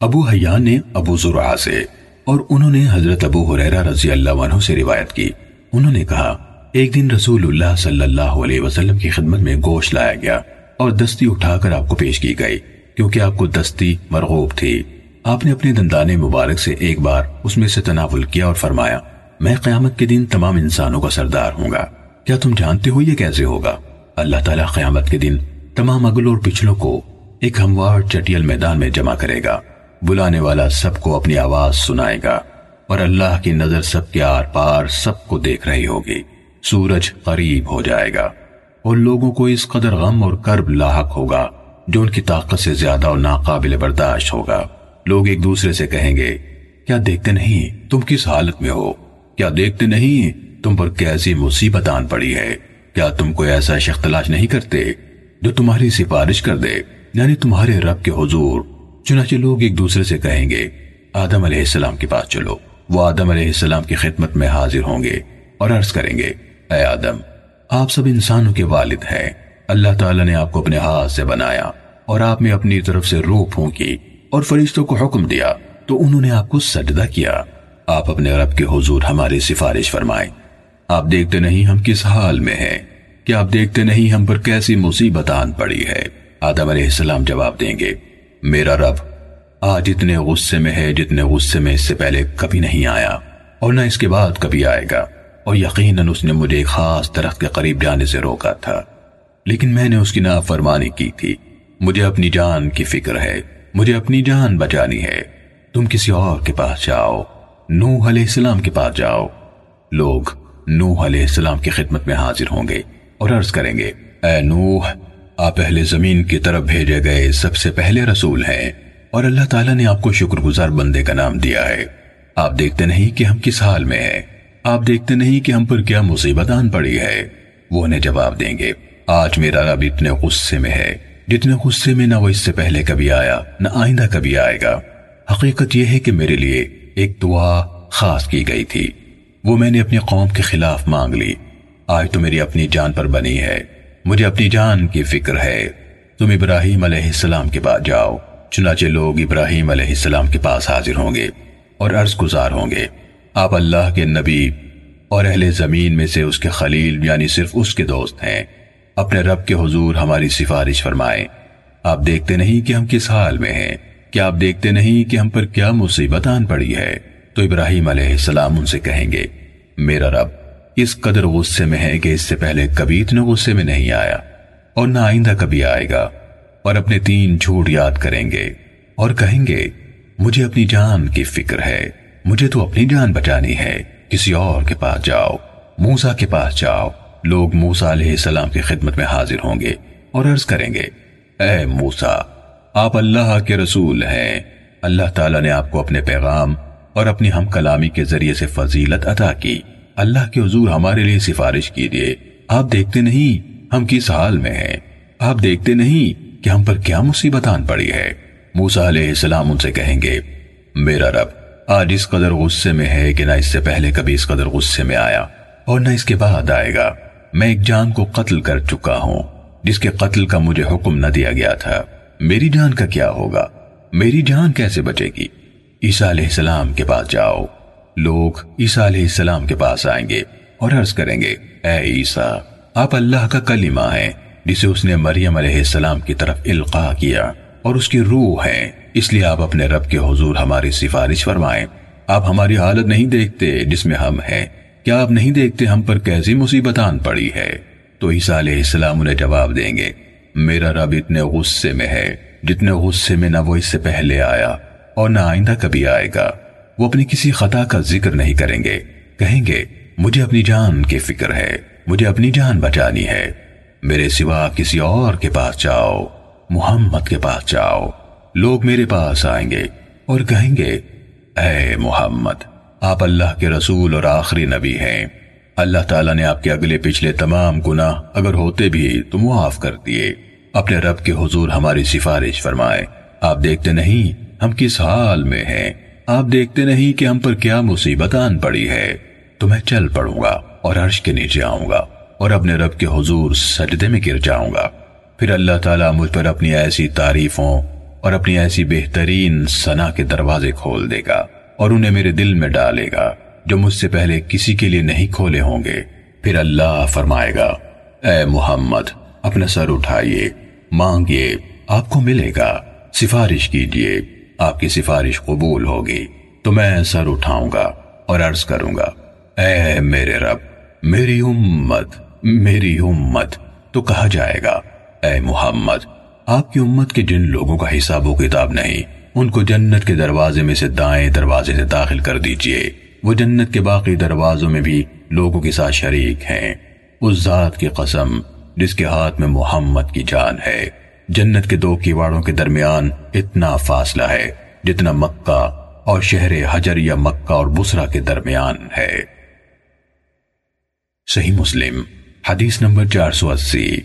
ابو حیان نے ابو زرعہ سے اور انہوں نے حضرت ابو حریرہ رضی اللہ عنہ سے روایت کی۔ انہوں نے کہا، ایک دن رسول اللہ صلی اللہ علیہ وسلم کی خدمت میں گوشت لایا گیا اور دستی اٹھا کر آپ کو پیش کی گئی، کیونکہ آپ کو دستی مرغوب تھی۔ آپ نے اپنے دندان مبارک سے ایک بار اس میں سے تناول کیا اور فرمایا، میں قیامت کے دن تمام انسانوں کا سردار ہوں گا۔ کیا تم جانتے ہو یہ کیسے ہوگا؟ اللہ تعالیٰ قیامت کے دن تمام اگلوں اور پچھلوں کو ایک ہموار چٹیل میدان میں جمع کرے گا۔ بلانے والا سب کو اپنی آواز سنائے گا، اور اللہ کی نظر سب کے آر پار سب کو دیکھ رہی ہوگی۔ سورج قریب ہو جائے گا، اور لوگوں کو اس قدر غم اور کرب لاحق ہوگا جو ان کی طاقت سے زیادہ اور ناقابل برداشت ہوگا۔ لوگ ایک دوسرے سے کہیں گے، کیا دیکھتے نہیں؟ تم کس حالت میں ہو؟ کیا دیکھتے نہیں؟ تم پر کیسی مصیبت آن پڑی ہے؟ کیا تم کوئی ایسا شخص تلاش نہیں کرتے جو تمہاری سفارش کر دے؟ یعنی تمہارے رب کے حضور چنانچہ لوگ ایک دوسرے سے کہیں گے، آدم علیہ السلام کے پاس چلو، وہ آدم علیہ السلام کی خدمت میں حاضر ہوں گے اور عرض کریں گے، اے آدم، آپ سب انسانوں کے والد ہیں، اللہ تعالیٰ نے آپ کو اپنے ہاتھ سے بنایا اور آپ میں اپنی طرف سے روح پھونکی اور فرشتوں کو حکم دیا، تو انہوں نے آپ کو سجدہ کیا۔ آپ اپنے رب کے حضور ہماری سفارش فرمائیں۔ آپ دیکھتے نہیں ہم کس حال میں ہیں۔ کیا آپ دیکھتے نہیں ہم پر کیسی مصیبت آن پڑی ہے؟ آدم علیہ السلام جواب دیں گے میرا رب، آج اتنے غصے میں ہے جتنے غصے میں اس سے پہلے کبھی نہیں آیا، اور نہ اس کے بعد کبھی آئے گا۔ اور یقیناً اس نے مجھے ایک خاص درخت کے قریب جانے سے روکا تھا۔ لیکن میں نے اس کی نافرمانی کی تھی۔ مجھے اپنی جان کی فکر ہے، مجھے اپنی جان بچانی ہے۔ تم کسی اور کے پاس جاؤ، نوح علیہ السلام کے پاس جاؤ۔ لوگ نوح علیہ السلام کی خدمت میں حاضر ہوں گے اور عرض کریں گے، اے نوح آپ اہل زمین کی طرف بھیجے گئے سب سے پہلے رسول ہیں اور اللہ تعالیٰ نے آپ کو شکر گزار بندے کا نام دیا ہے۔ آپ دیکھتے نہیں کہ ہم کس حال میں ہیں۔ آپ دیکھتے نہیں کہ ہم پر کیا مصیبت آن پڑی ہے۔ وہ انہیں جواب دیں گے، آج میرا رب اتنے غصے میں ہے، جتنے غصے میں نہ وہ اس سے پہلے کبھی آیا، نہ آئندہ کبھی آئے گا۔ حقیقت یہ ہے کہ میرے لیے ایک دعا خاص کی گئی تھی۔ وہ میں نے اپنی قوم کے خلاف مانگ لی۔ آج تو میری اپنی جان پر بنی ہے۔ مجھے اپنی جان کی فکر ہے۔ تم ابراہیم علیہ السلام کے پاس جاؤ، چنانچہ لوگ ابراہیم علیہ السلام کے پاس حاضر ہوں گے اور عرض گزار ہوں گے۔ آپ اللہ کے نبی اور اہل زمین میں سے اس کے خلیل یعنی صرف اس کے دوست ہیں۔ اپنے رب کے حضور ہماری سفارش فرمائیں۔ آپ دیکھتے نہیں کہ ہم کس حال میں ہیں۔ کیا آپ دیکھتے نہیں کہ ہم پر کیا مصیبت آن پڑی ہے؟ تو ابراہیم علیہ السلام ان سے کہیں گے، میرا رب اس قدر غصے میں ہے کہ اس سے پہلے کبھی اتنے غصے میں نہیں آیا اور نہ آئندہ کبھی آئے گا اور اپنے تین جھوٹ یاد کریں گے اور کہیں گے، مجھے اپنی جان کی فکر ہے، مجھے تو اپنی جان بچانی ہے، کسی اور کے پاس جاؤ موسا کے پاس جاؤ، لوگ موسا علیہ السلام کی خدمت میں حاضر ہوں گے اور عرض کریں گے، اے موسا آپ اللہ کے رسول ہیں، اللہ تعالیٰ نے آپ کو اپنے پیغام اور اپنی ہم کلامی کے ذریعے سے فضیلت عطا کی۔ اللہ کے حضور ہمارے لیے سفارش کیجیے۔ آپ دیکھتے نہیں ہم کس حال میں ہیں۔ آپ دیکھتے نہیں کہ ہم پر کیا مصیبت آن پڑی ہے۔ موسا علیہ السلام ان سے کہیں گے، میرا رب، آج اس قدر غصے میں ہے کہ نہ اس سے پہلے کبھی اس قدر غصے میں آیا اور نہ اس کے بعد آئے گا۔ میں ایک جان کو قتل کر چکا ہوں، جس کے قتل کا مجھے حکم نہ دیا گیا تھا۔ میری جان کا کیا ہوگا؟ میری جان کیسے بچے گی؟ عیسیٰ علیہ السلام کے پاس جاؤ۔ لوگ عیسیٰ علیہ السلام کے پاس آئیں گے اور عرض کریں گے، اے عیسیٰ، آپ اللہ کا کلمہ ہیں، جسے اس نے مریم علیہ السلام کی طرف القاع کیا اور اس کی روح ہے اس لیے آپ اپنے رب کے حضور ہماری سفارش فرمائیں۔ آپ ہماری حالت نہیں دیکھتے جس میں ہم ہیں۔ کیا آپ نہیں دیکھتے ہم پر کیسی مصیبت آن پڑی ہے؟ تو عیسیٰ علیہ السلام انہیں جواب دیں گے، میرا رب اتنے غصے میں ہے جتنے غصے میں نہ وہ اس سے پہلے آیا اور نہ آئندہ کبھی آئے گا۔ وہ اپنی کسی خطا کا ذکر نہیں کریں گے۔ کہیں گے، مجھے اپنی جان کی فکر ہے، مجھے اپنی جان بچانی ہے۔ میرے سوا کسی اور کے پاس جاؤ، محمد کے پاس جاؤ۔ لوگ میرے پاس آئیں گے اور کہیں گے، اے محمد، آپ اللہ کے رسول اور آخری نبی ہیں۔ اللہ تعالیٰ نے آپ کے اگلے پچھلے تمام گناہ اگر ہوتے بھی تو معاف کر دیے۔ اپنے رب کے حضور ہماری سفارش فرمائے۔ آپ دیکھتے نہیں، ہم کس حال میں ہیں۔ آپ دیکھتے نہیں کہ ہم پر کیا مصیبت آن پڑی ہے۔ تو میں چل پڑوں گا اور عرش کے نیچے آؤں گا اور اپنے رب کے حضور سجدے میں گر جاؤں گا۔ پھر اللہ تعالیٰ مجھ پر اپنی ایسی تعریفوں اور اپنی ایسی بہترین سنا کے دروازے کھول دے گا اور انہیں میرے دل میں ڈالے گا جو مجھ سے پہلے کسی کے لیے نہیں کھولے ہوں گے۔ پھر اللہ فرمائے گا، اے محمد، اپنا سر اٹھائیے، مانگیے، آپ کو ملے گا، سفارش کیجیے۔ آپ کی سفارش قبول ہوگی، تو میں سر اٹھاؤں گا اور عرض کروں گا، اے میرے رب، میری امت میری امت، تو کہا جائے گا، اے محمد، آپ کی امت کے جن لوگوں کا حساب و کتاب نہیں، ان کو جنت کے دروازے میں سے دائیں دروازے سے داخل کر دیجیے۔ وہ جنت کے باقی دروازوں میں بھی لوگوں کے ساتھ شریک ہیں۔ اس ذات کی قسم، جس کے ہاتھ میں محمد کی جان ہے۔ جنت کے دو کیواڑوں کے درمیان اتنا فاصلہ ہے جتنا مکہ اور شہر حجر یا مکہ اور بسرا کے درمیان ہے۔ صحیح مسلم، حدیث نمبر چار سو اسی۔